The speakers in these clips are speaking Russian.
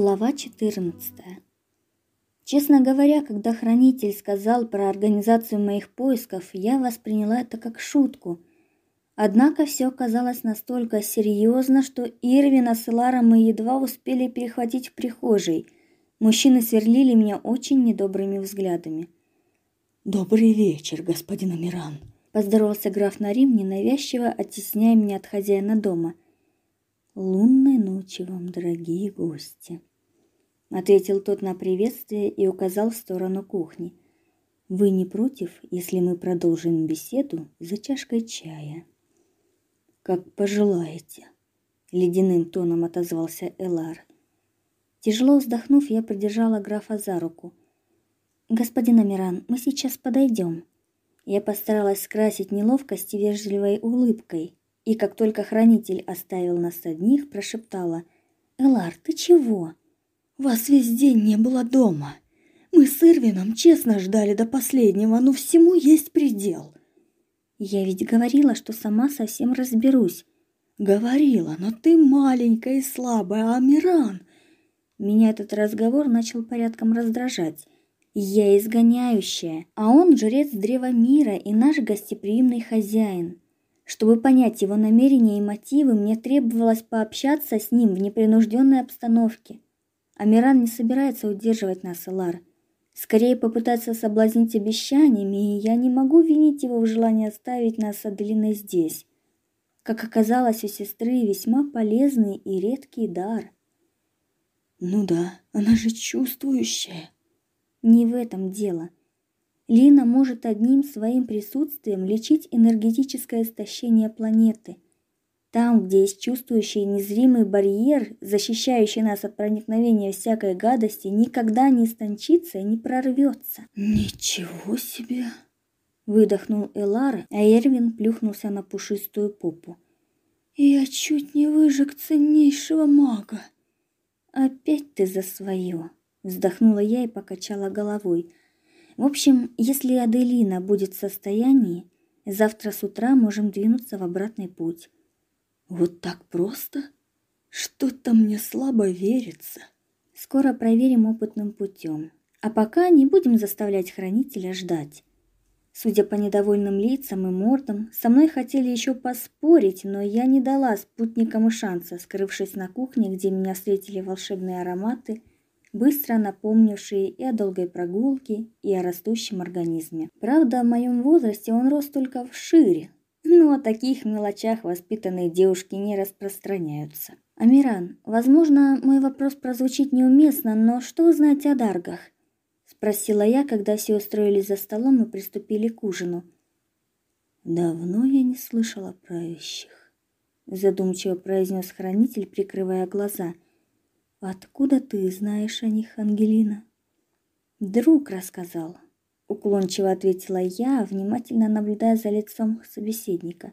Глава 14. Честно говоря, когда хранитель сказал про организацию моих поисков, я восприняла это как шутку. Однако все оказалось настолько серьезно, что Ирвина с Ларом мы едва успели перехватить в прихожей. Мужчины сверлили меня очень недобрыми взглядами. Добрый вечер, господин Амиран, поздоровался граф Нарим, ненавязчиво оттесняя меня от хозяина дома. Лунной ночи вам, дорогие гости, ответил тот на приветствие и указал в сторону кухни. Вы не против, если мы продолжим беседу за чашкой чая? Как пожелаете, ледяным тоном отозвался Элар. Тяжело вздохнув, я придержала графа за руку. Господин Амиран, мы сейчас подойдем. Я постаралась скрасить неловкость вежливой улыбкой, и как только хранитель оставил нас одних, прошептала: "Элар, ты чего? Вас весь день не было дома. Мы с Ирвином честно ждали до последнего, но всему есть предел". Я ведь говорила, что сама совсем разберусь. Говорила, но ты маленькая и слабая, а Миран. Меня этот разговор начал порядком раздражать. Я изгоняющая, а он жрец древа мира и наш гостеприимный хозяин. Чтобы понять его намерения и мотивы, мне требовалось пообщаться с ним в непринужденной обстановке. Амиран не собирается удерживать нас, Лар. Скорее попытаться соблазнить обещаниями, и я не могу винить его в желании оставить нас с Аделиной здесь. Как оказалось, у сестры весьма полезный и редкий дар. Ну да, она же чувствующая. Не в этом дело. Лина может одним своим присутствием лечить энергетическое истощение планеты. Там, где есть чувствующий незримый барьер, защищающий нас от проникновения всякой гадости, никогда не истончится и не прорвется. Ничего себе, выдохнул Элар, а Эрвин плюхнулся на пушистую попу. Я чуть не выжег ценнейшего мага. Опять ты за свое, вздохнула я и покачала головой. В общем, если Аделина будет в состоянии, завтра с утра можем двинуться в обратный путь. Вот так просто? Что-то мне слабо верится. Скоро проверим опытным путем. А пока не будем заставлять хранителя ждать. Судя по недовольным лицам и мордам, со мной хотели еще поспорить, но я не дала спутникам шанса, скрывшись на кухне, где меня встретили волшебные ароматы быстро напомнившие и о долгой прогулке, и о растущем организме. Правда, в моем возрасте он рос только вшире, но о таких мелочах воспитанные девушки не распространяются. Амиран, возможно, мой вопрос прозвучит неуместно, но что вы знаете о даргах? спросила я, когда все устроились за столом и приступили к ужину. Давно я не слышала про вещих, задумчиво произнес хранитель, прикрывая глаза. Откуда ты знаешь о них, Ангелина? Друг рассказал, уклончиво ответила я, внимательно наблюдая за лицом собеседника.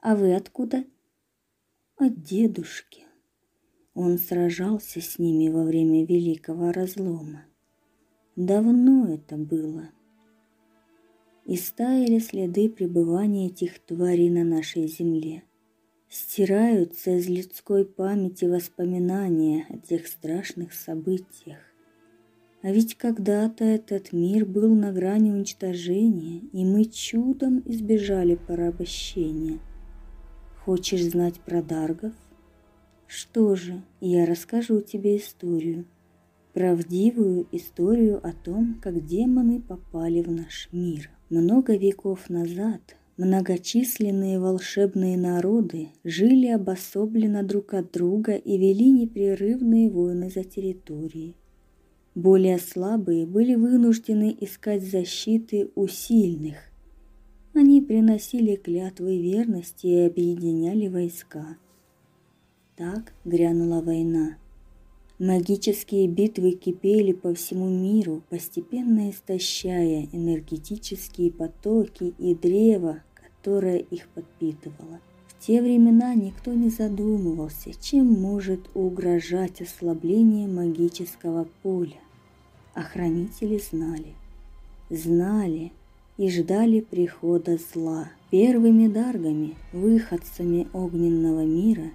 А вы откуда? От дедушки. Он сражался с ними во время великого разлома. Давно это было. И стаяли следы пребывания этих тварей на нашей земле. Стираются из людской памяти воспоминания о тех страшных событиях. А ведь когда-то этот мир был на грани уничтожения, и мы чудом избежали порабощения. Хочешь знать про Даргов? Что же, я расскажу тебе историю. Правдивую историю о том, как демоны попали в наш мир. Много веков назад Многочисленные волшебные народы жили обособленно друг от друга и вели непрерывные войны за территории. Более слабые были вынуждены искать защиты у сильных. Они приносили клятвы верности и объединяли войска. Так грянула война. Магические битвы кипели по всему миру, постепенно истощая энергетические потоки и древа, которая их подпитывала. В те времена никто не задумывался, чем может угрожать ослабление магического поля. Охранители знали, знали и ждали прихода зла. Первыми даргами, выходцами огненного мира,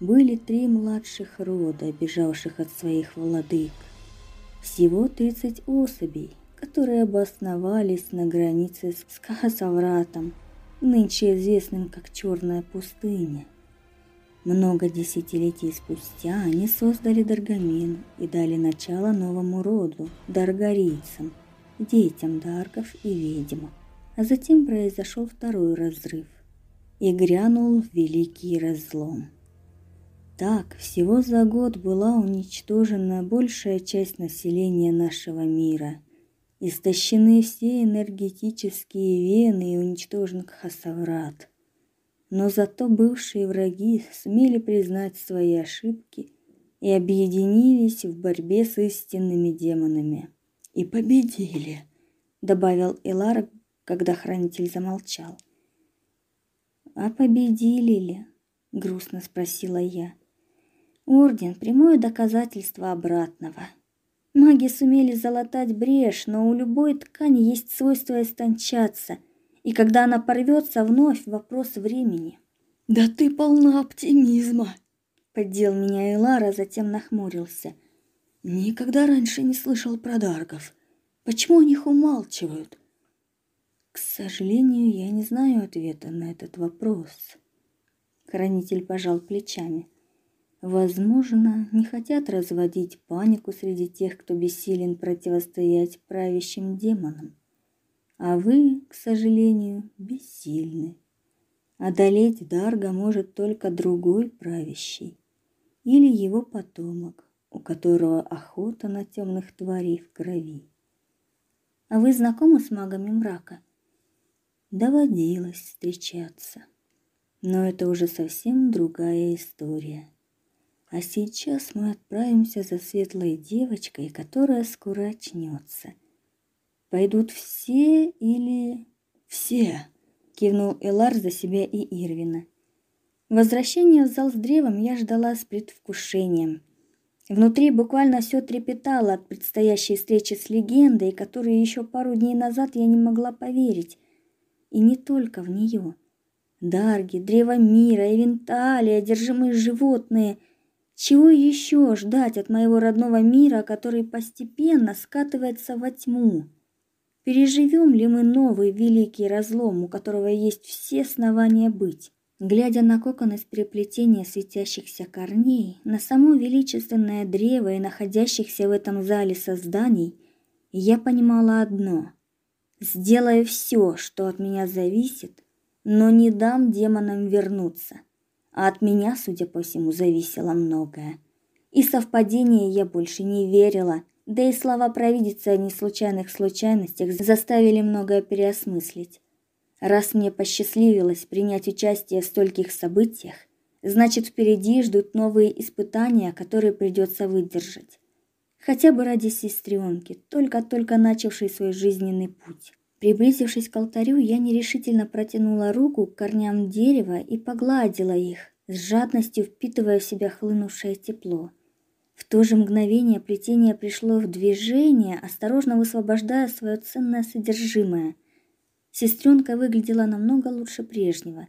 были три младших рода, бежавших от своих владык. Всего 30 особей, которые обосновались на границе с Кахасавратом, нынче известным как Черная пустыня. Много десятилетий спустя они создали Даргамен и дали начало новому роду – даргарийцам, детям даргов и ведьм. А затем произошел второй разрыв, и грянул великий разлом. Так, всего за год была уничтожена большая часть населения нашего мира. Истощены все энергетические вены и уничтожен Хасаврат. Но зато бывшие враги сумели признать свои ошибки и объединились в борьбе с истинными демонами. И победили, добавил Элар, когда хранитель замолчал. А победили ли? грустно спросила я. Орден прямое доказательство обратного. Маги сумели залатать брешь, но у любой ткани есть свойство истончаться, и когда она порвется, вновь вопрос времени. Да ты полна оптимизма, поддел меня Элара, затем нахмурился. Никогда раньше не слышал про даргов. Почему о них умалчивают? К сожалению, я не знаю ответа на этот вопрос. Хранитель пожал плечами. Возможно, не хотят разводить панику среди тех, кто бессилен противостоять правящим демонам. А вы, к сожалению, бессильны. Одолеть Дарга может только другой правящий или его потомок, у которого охота на темных тварей в крови. А вы знакомы с магами мрака? доводилось встречаться. Но это уже совсем другая история. А сейчас мы отправимся за светлой девочкой, которая скоро очнется. Пойдут все или все? кивнул Элар за себя и Ирвина. Возвращение в зал с древом я ждала с предвкушением. Внутри буквально все трепетало от предстоящей встречи с легендой, которую еще пару дней назад я не могла поверить. И не только в нее. Дарги, древо мира, Эвентали, одержимые животные. Чего еще ждать от моего родного мира, который постепенно скатывается во тьму? Переживем ли мы новый великий разлом, у которого есть все основания быть? Глядя на кокон из переплетения светящихся корней, на само величественное древо и находящихся в этом зале созданий, я понимала одно: Сделаю все, что от меня зависит, но не дам демонам вернуться. А от меня, судя по всему, зависело многое. И совпадения я больше не верила, да и слова провидицы о неслучайных случайностях заставили многое переосмыслить. Раз мне посчастливилось принять участие в стольких событиях, значит, впереди ждут новые испытания, которые придется выдержать хотя бы ради сестренки, только-только начавшей свой жизненный путь. Приблизившись к алтарю, я нерешительно протянула руку к корням дерева и погладила их, с жадностью впитывая в себя хлынувшее тепло. В то же мгновение плетение пришло в движение, осторожно высвобождая свое ценное содержимое. Сестренка выглядела намного лучше прежнего.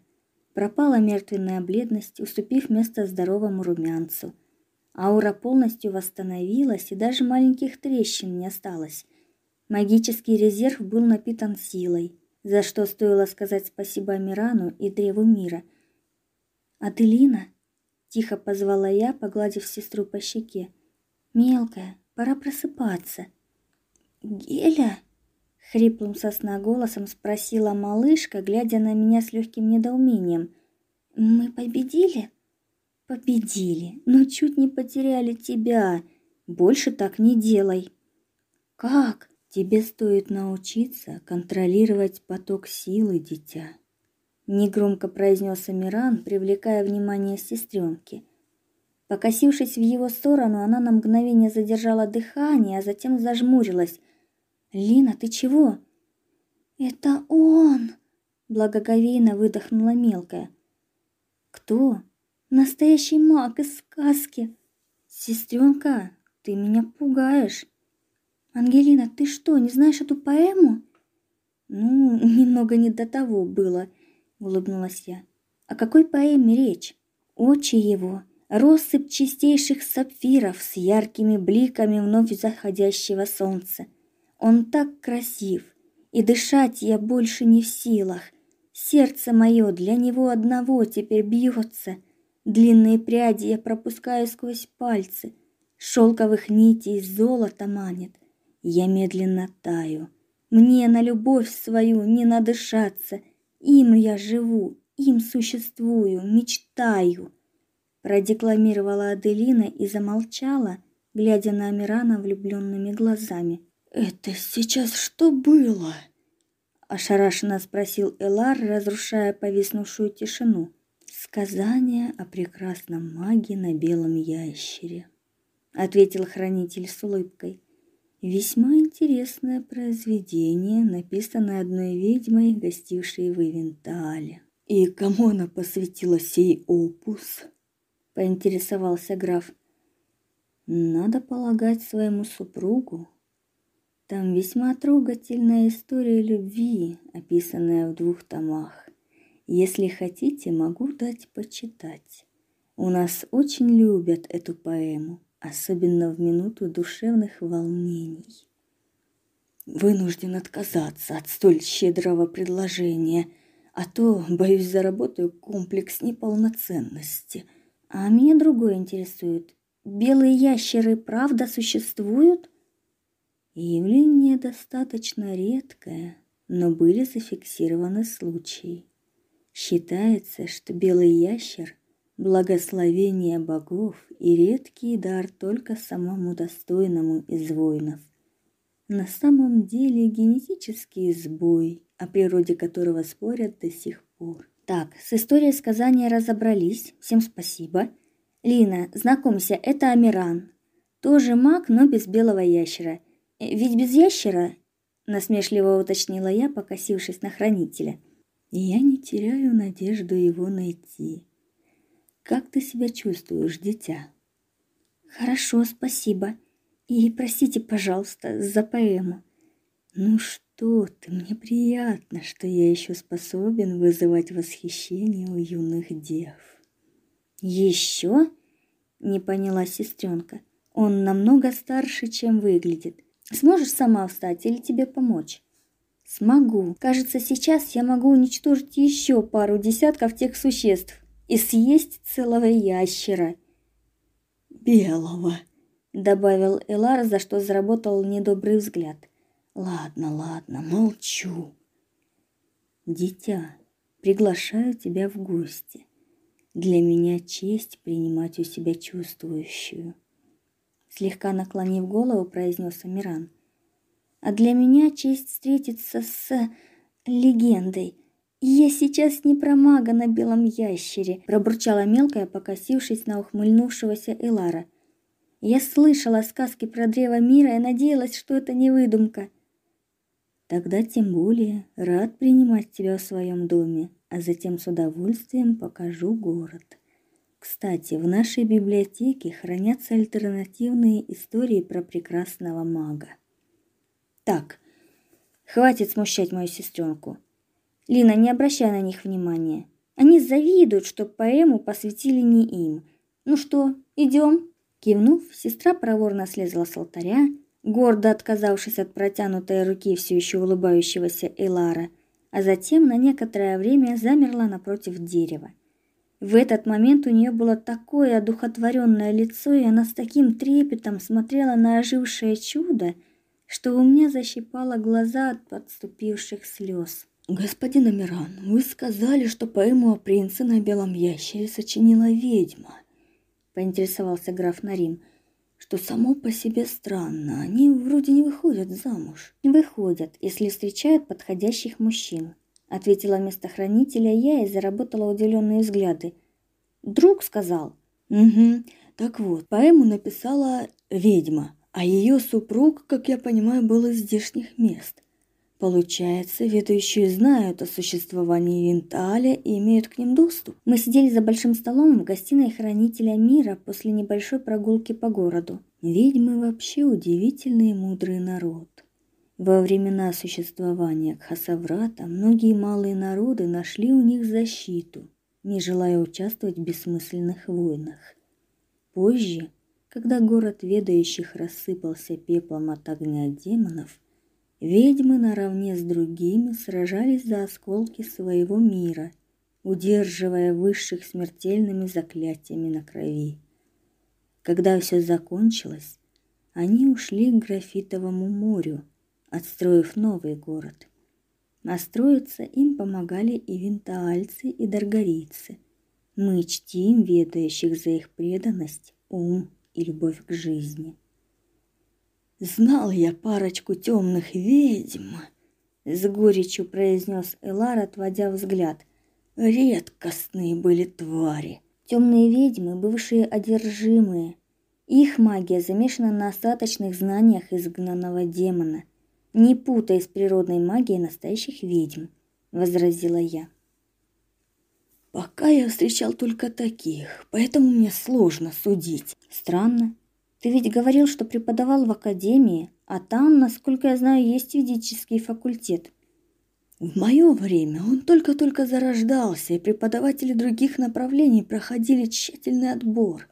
Пропала мертвенная бледность, уступив место здоровому румянцу. Аура полностью восстановилась, и даже маленьких трещин не осталось. Магический резерв был напитан силой, за что стоило сказать спасибо Мирану и Древу Мира. «Аделина?» – тихо позвала я, погладив сестру по щеке. «Мелкая, пора просыпаться». «Геля?» – хриплым сосна голосом спросила малышка, глядя на меня с легким недоумением. «Мы победили?» Победили, но чуть не потеряли тебя. Больше так не делай. Как? Тебе стоит научиться контролировать поток силы, дитя. Негромко произнес Амиран, привлекая внимание сестренки. Покосившись в его сторону, она на мгновение задержала дыхание, а затем зажмурилась. "Лина, ты чего?" "Это он!" благоговейно выдохнула мелкая. "Кто?" Настоящий маг из сказки. Сестренка, ты меня пугаешь. Ангелина, ты что, не знаешь эту поэму? Ну, немного не до того было, улыбнулась я. О какой поэме речь? Очи его, россыпь чистейших сапфиров с яркими бликами вновь заходящего солнца. Он так красив, и дышать я больше не в силах. Сердце мое для него одного теперь бьется. Длинные пряди я пропускаю сквозь пальцы, шелковых нитей золото манит. Я медленно таю. Мне на любовь свою не надышаться. Им я живу, им существую, мечтаю. Продекламировала Аделина и замолчала, глядя на Амирана влюбленными глазами. Это сейчас что было? ошарашенно спросил Элар, разрушая повиснувшую тишину. Сказание о прекрасном маге на белом ящере, ответил хранитель с улыбкой. Весьма интересное произведение, написанное одной ведьмой, гостившей в Ивентале. И кому она посвятила сей опус? поинтересовался граф. Надо полагать своему супругу. Там весьма трогательная история любви, описанная в двух томах. Если хотите, могу дать почитать. У нас очень любят эту поэму особенно в минуту душевных волнений. Вынужден отказаться от столь щедрого предложения, а то, боюсь, заработаю комплекс неполноценности. А меня другое интересует. Белые ящеры правда существуют? Явление достаточно редкое, но были зафиксированы случаи. Считается, что белый ящер благословение богов и редкий дар только самому достойному из воинов. На самом деле генетический сбой, о природе которого спорят до сих пор. Так, с историей сказания разобрались. Всем спасибо. Лина, знакомься, это Амиран. Тоже маг, но без белого ящера. Э, ведь без ящера, насмешливо уточнила я, покосившись на хранителя. Я не теряю надежду его найти. Как ты себя чувствуешь, дитя? Хорошо, спасибо. И простите, пожалуйста, за поэму. Ну что ты, мне приятно, что я еще способен вызывать восхищение у юных дев. Еще? Не поняла сестренка. Он намного старше, чем выглядит. Сможешь сама встать или тебе помочь? Смогу. Кажется, сейчас я могу уничтожить еще пару десятков тех существ, и съесть целого ящера. Белого, добавил Элар, за что заработал недобрый взгляд. Ладно, ладно, молчу. Дитя, приглашаю тебя в гости. Для меня честь принимать у себя чувствующую. Слегка наклонив голову, произнес Амиран. А для меня честь встретиться с легендой, «Я сейчас не про мага на белом ящере», – пробурчала мелкая, покосившись на ухмыльнувшегося Элара. «Я слышала сказки про древо мира и надеялась, что это не выдумка». «Тогда тем более рад принимать тебя в своем доме, а затем с удовольствием покажу город». Кстати, в нашей библиотеке хранятся альтернативные истории про прекрасного мага. Так, хватит смущать мою сестренку. Лина, не обращай на них внимания. Они завидуют, что поэму посвятили не им. Ну что, идем? Кивнув, сестра проворно слезла с алтаря, гордо отказавшись от протянутой руки все еще улыбающегося Элара, а затем на некоторое время замерла напротив дерева. В этот момент у нее было такое одухотворенное лицо, и она с таким трепетом смотрела на ожившее чудо, что у меня защипало глаза от подступивших слез. Господин Амиран, вы сказали, что поэму о принце на белом ящере сочинила ведьма. Поинтересовался граф Нарим, что само по себе странно. Они вроде не выходят замуж. Выходят, если встречают подходящих мужчин, ответила вместо хранителя я и заработала удивленные взгляды. Друг сказал. Угу. Так вот, поэму написала ведьма, а ее супруг, как я понимаю, был из здешних мест. Получается, ведущие знают о существовании Винталя и имеют к ним доступ. Мы сидели за большим столом в гостиной хранителя мира после небольшой прогулки по городу. Ведьмы вообще удивительный и мудрый народ. Во времена существования Кхасаврата многие малые народы нашли у них защиту, не желая участвовать в бессмысленных войнах. Позже, когда город ведающих рассыпался пеплом от огня демонов, ведьмы наравне с другими сражались за осколки своего мира, удерживая высших смертельными заклятиями на крови. Когда все закончилось, они ушли к графитовому морю, отстроив новый город. Настроиться им помогали и винтаальцы, и даргарийцы. Мы чтим ведающих за их преданность, ум и любовь к жизни. Знал я парочку темных ведьм, с горечью произнес Элар, отводя взгляд. Редкостные были твари. Темные ведьмы, бывшие одержимые. Их магия замешана на остаточных знаниях изгнанного демона. Не путай с природной магией настоящих ведьм, возразила я. Пока я встречал только таких, поэтому мне сложно судить. Странно. Ты ведь говорил, что преподавал в академии, а там, насколько я знаю, есть юридический факультет. В мое время он только-только зарождался, и преподаватели других направлений проходили тщательный отбор.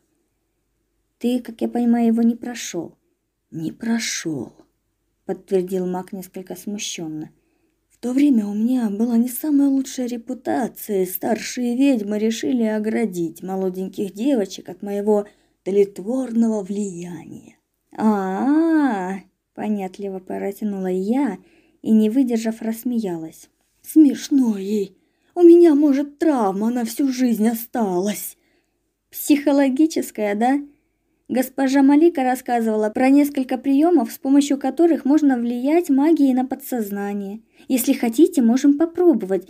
Ты, как я понимаю, его не прошел. Не прошел, подтвердил Мак несколько смущенно. В то время у меня была не самая лучшая репутация, и старшие ведьмы решили оградить молоденьких девочек от моего тлетворного влияния. А, -а, -а понятливо протянула я и, не выдержав, рассмеялась. Смешно ей. У меня, может, травма на всю жизнь осталась. Психологическая, да? Госпожа Малика рассказывала про несколько приемов, с помощью которых можно влиять магией на подсознание. Если хотите, можем попробовать.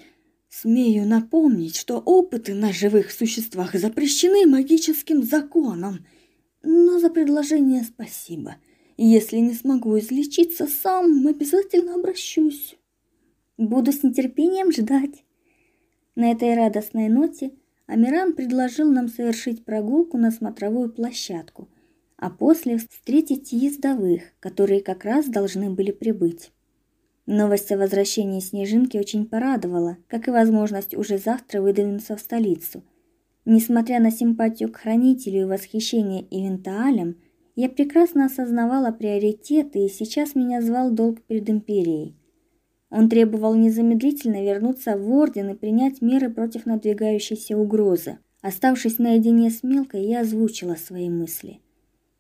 Смею напомнить, что опыты на живых существах запрещены магическим законом. Но за предложение спасибо. Если не смогу излечиться сам, обязательно обращусь. Буду с нетерпением ждать. На этой радостной ноте Амиран предложил нам совершить прогулку на смотровую площадку, а после встретить ездовых, которые как раз должны были прибыть. Новость о возвращении Снежинки очень порадовала, как и возможность уже завтра выдвинуться в столицу. Несмотря на симпатию к хранителю и восхищение Ивентаалем, я прекрасно осознавала приоритеты, и сейчас меня звал долг перед империей. Он требовал незамедлительно вернуться в орден и принять меры против надвигающейся угрозы. Оставшись наедине с Мелкой, я озвучила свои мысли.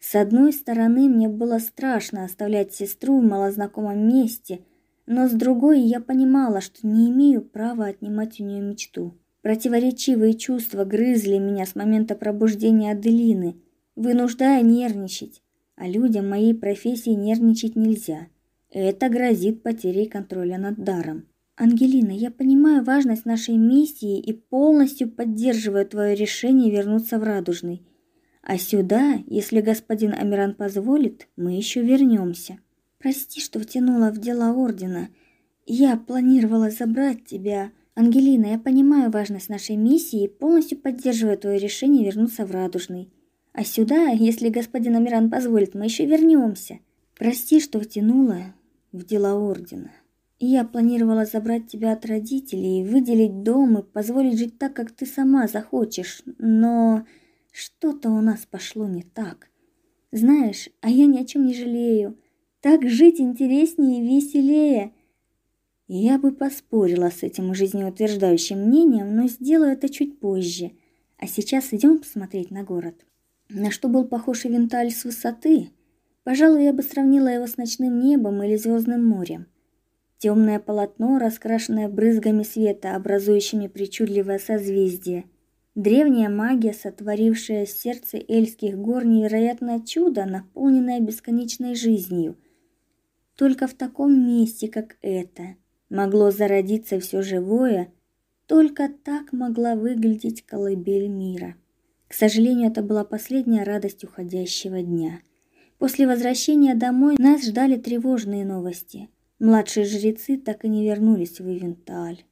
С одной стороны, мне было страшно оставлять сестру в малознакомом месте, но с другой я понимала, что не имею права отнимать у нее мечту. Противоречивые чувства грызли меня с момента пробуждения Аделины, вынуждая нервничать. А людям моей профессии нервничать нельзя. Это грозит потерей контроля над даром. Ангелина, я понимаю важность нашей миссии и полностью поддерживаю твое решение вернуться в Радужный. А сюда, если господин Амиран позволит, мы еще вернемся. Прости, что втянула в дела ордена. Я планировала забрать тебя. Ангелина, я понимаю важность нашей миссии и полностью поддерживаю твое решение вернуться в Радужный. А сюда, если господин Амиран позволит, мы еще вернемся. Прости, что втянула в дела ордена. Я планировала забрать тебя от родителей, выделить дом и позволить жить так, как ты сама захочешь, но что-то у нас пошло не так. Знаешь, а я ни о чем не жалею. Так жить интереснее и веселее. Я бы поспорила с этим жизнеутверждающим мнением, но сделаю это чуть позже. А сейчас идем посмотреть на город. На что был похож Ивенталь с высоты? Пожалуй, я бы сравнила его с ночным небом или звездным морем. Темное полотно, раскрашенное брызгами света, образующими причудливое созвездие. Древняя магия, сотворившая сердце эльских гор невероятное чудо, наполненное бесконечной жизнью. Только в таком месте, как это, могло зародиться все живое, только так могла выглядеть колыбель мира. К сожалению, это была последняя радость уходящего дня. После возвращения домой нас ждали тревожные новости. Младшие жрецы так и не вернулись в Ивенталь.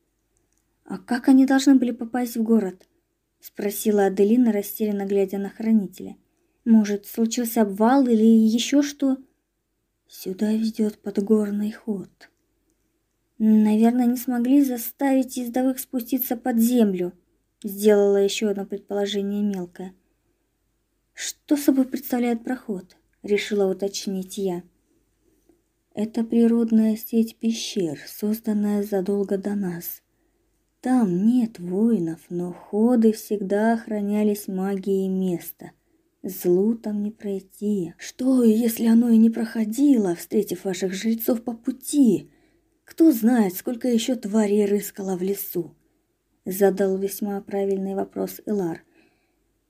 А как они должны были попасть в город? спросила Аделина, растерянно глядя на хранителя. Может, случился обвал или еще что? Сюда ведет подгорный ход. Наверное, не смогли заставить ездовых спуститься под землю, сделала еще одно предположение мелкое. Что собой представляет проход? Решила уточнить я. Это природная сеть пещер, созданная задолго до нас. Там нет воинов, но ходы всегда охранялись магией места. Злу там не пройти. Что, если оно и не проходило, встретив ваших жрецов по пути? Кто знает, сколько еще тварей рыскало в лесу? Задал весьма правильный вопрос Элар.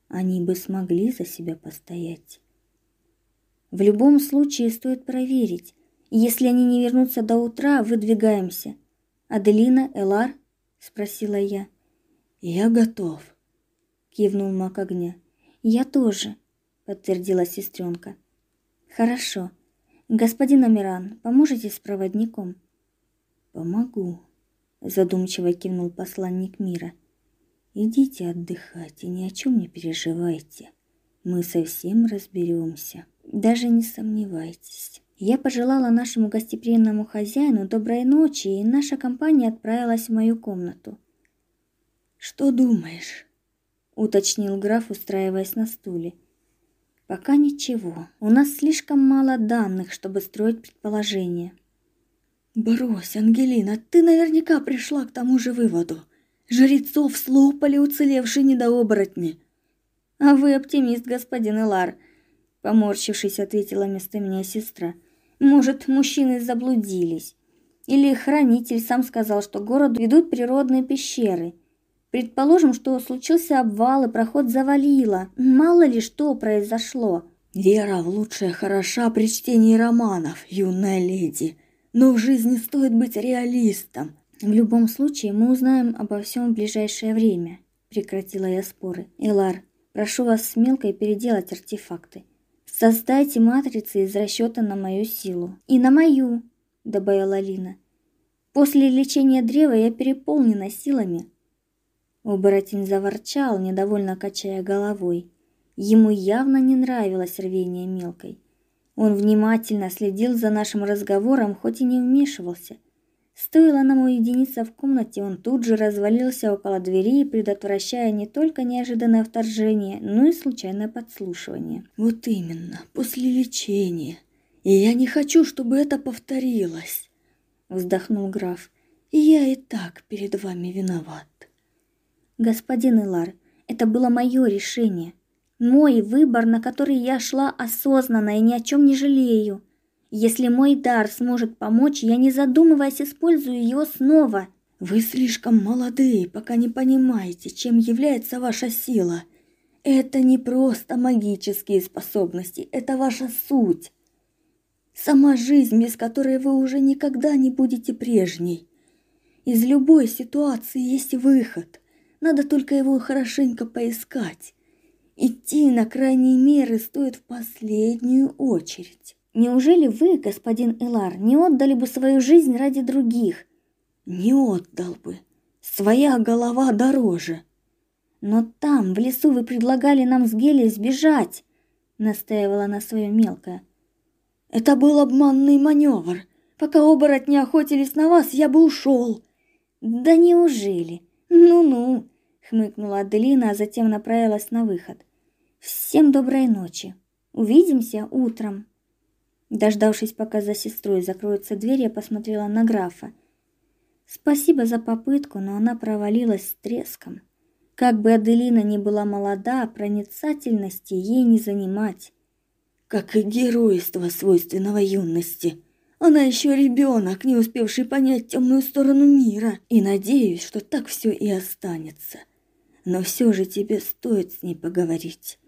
Они бы смогли за себя постоять. В любом случае стоит проверить. Если они не вернутся до утра, выдвигаемся. Аделина, Элар, спросила я. Я готов, кивнул маг огня. Я тоже, подтвердила сестренка. Хорошо. Господин Амиран, поможете с проводником? Помогу, задумчиво кивнул посланник мира. Идите отдыхать и ни о чем не переживайте. Мы совсем разберемся. Даже не сомневайтесь. Я пожелала нашему гостеприимному хозяину доброй ночи, и наша компания отправилась в мою комнату. Что думаешь? уточнил граф, устраиваясь на стуле. Пока ничего. У нас слишком мало данных, чтобы строить предположения. Брось, Ангелина, ты наверняка пришла к тому же выводу. Жрецов слопали уцелевшие недооборотни. А вы оптимист, господин Илар, поморщившись, ответила вместо меня сестра. Может, мужчины заблудились. Или хранитель сам сказал, что городу ведут природные пещеры. Предположим, что случился обвал и проход завалило. Мало ли что произошло. Вера в лучшее хороша при чтении романов, юная леди. Но в жизни стоит быть реалистом. В любом случае, мы узнаем обо всем в ближайшее время, прекратила я споры. Элар, прошу вас с Милкой переделать артефакты. Создайте матрицы из расчета на мою силу. И на мою, добавила Лина. После лечения древа я переполнена силами. Оборотень заворчал, недовольно качая головой. Ему явно не нравилось рвение мелкой. Он внимательно следил за нашим разговором, хоть и не вмешивался. Стоило нам уединиться в комнате, он тут же развалился около двери, предотвращая не только неожиданное вторжение, но и случайное подслушивание. Вот именно, после лечения. И я не хочу, чтобы это повторилось, вздохнул граф. И я и так перед вами виноват. Господин Илар, это было мое решение, мой выбор, на который я шла осознанно и ни о чем не жалею. Если мой дар сможет помочь, я не задумываясь использую его снова. Вы слишком молодые, пока не понимаете, чем является ваша сила. Это не просто магические способности, это ваша суть. Сама жизнь, без которой вы уже никогда не будете прежней. Из любой ситуации есть выход. Надо только его хорошенько поискать. Идти на крайние меры стоит в последнюю очередь. Неужели вы, господин Элар, не отдали бы свою жизнь ради других? Не отдал бы. Своя голова дороже. Но там, в лесу, вы предлагали нам с Гелией сбежать, настаивала на своем мелкая. Это был обманный маневр. Пока оборотни охотились на вас, я бы ушел. Да неужели? Ну-ну, хмыкнула Аделина, а затем направилась на выход. Всем доброй ночи. Увидимся утром. Дождавшись, пока за сестрой закроется дверь, я посмотрела на графа. Спасибо за попытку, но она провалилась с треском. Как бы Аделина ни была молода, проницательности ей не занимать. Как и геройство свойственного юности. Она еще ребенок, не успевший понять темную сторону мира, и надеюсь, что так все и останется. Но все же тебе стоит с ней поговорить.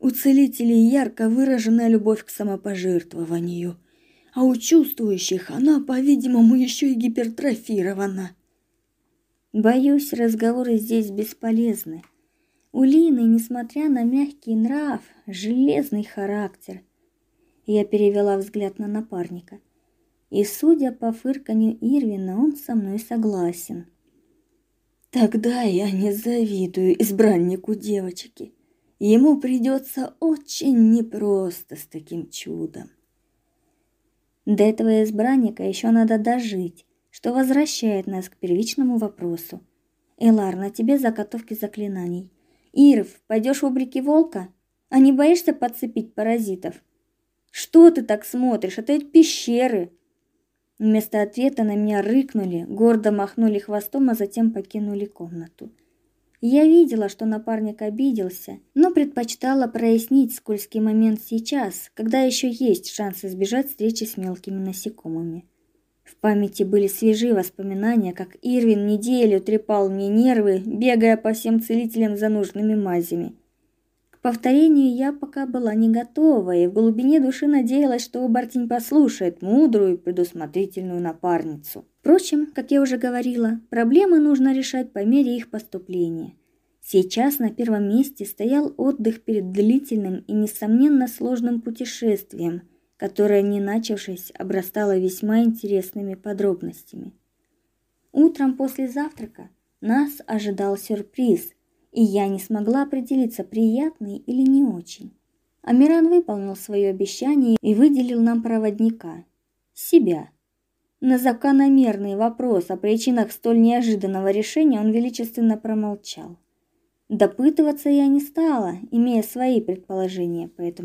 У целителей ярко выраженная любовь к самопожертвованию, а у чувствующих она, по-видимому, еще и гипертрофирована. Боюсь, разговоры здесь бесполезны. У Лины, несмотря на мягкий нрав, железный характер. Я перевела взгляд на напарника. И, судя по фырканью Ирвина, он со мной согласен. Тогда я не завидую избраннику девочки. Ему придется очень непросто с таким чудом. До этого избранника еще надо дожить, что возвращает нас к первичному вопросу. Элар, на тебе заготовки заклинаний. Ирв, пойдешь в убрики волка? А не боишься подцепить паразитов? Что ты так смотришь? Это ведь пещеры. Вместо ответа на меня рыкнули, гордо махнули хвостом, а затем покинули комнату. Я видела, что напарник обиделся, но предпочитала прояснить скользкий момент сейчас, когда еще есть шанс избежать встречи с мелкими насекомыми. В памяти были свежие воспоминания, как Ирвин неделю трепал мне нервы, бегая по всем целителям за нужными мазями. Повторению я пока была не готова и в глубине души надеялась, что Обортень послушает мудрую и предусмотрительную напарницу. Впрочем, как я уже говорила, проблемы нужно решать по мере их поступления. Сейчас на первом месте стоял отдых перед длительным и несомненно сложным путешествием, которое, не начавшись, обрастало весьма интересными подробностями. Утром после завтрака нас ожидал сюрприз, и я не смогла определиться, приятный или не очень. Амиран выполнил свое обещание и выделил нам проводника себя. На закономерный вопрос о причинах столь неожиданного решения он величественно промолчал. Допытываться я не стала, имея свои предположения, поэтому